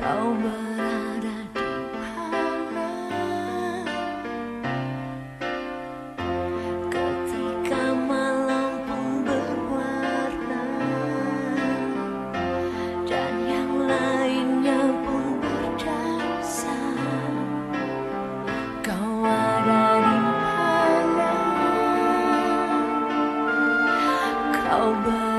Kau berada di mana? Ketika malam pun berwarna Dan yang lainnya pun berdasa Kau ada di mana? Kau berada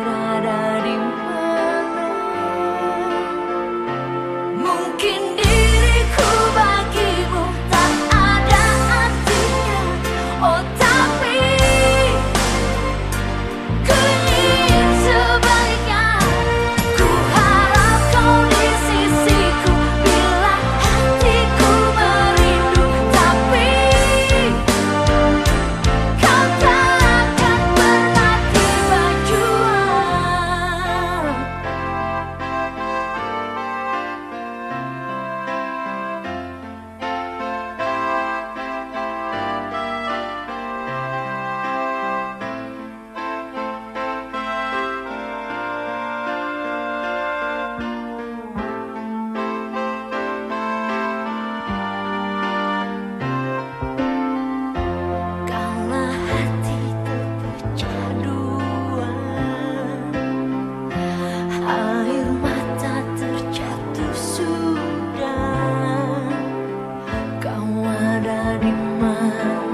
di mana